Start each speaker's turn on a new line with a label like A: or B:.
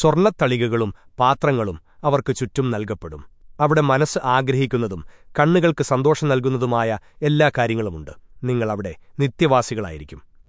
A: സ്വർണത്തളികകളും പാത്രങ്ങളും അവർക്ക് ചുറ്റും നൽകപ്പെടും. അവിടെ മനസ്സ് ആഗ്രഹിക്കുന്നതും കണ്ണുകൾക്ക് സന്തോഷം നൽകുന്നതുമായ എല്ലാ കാര്യങ്ങളുമുണ്ട്. നിങ്ങളവിടെ നിത്യവാസികളായിരിക്കും.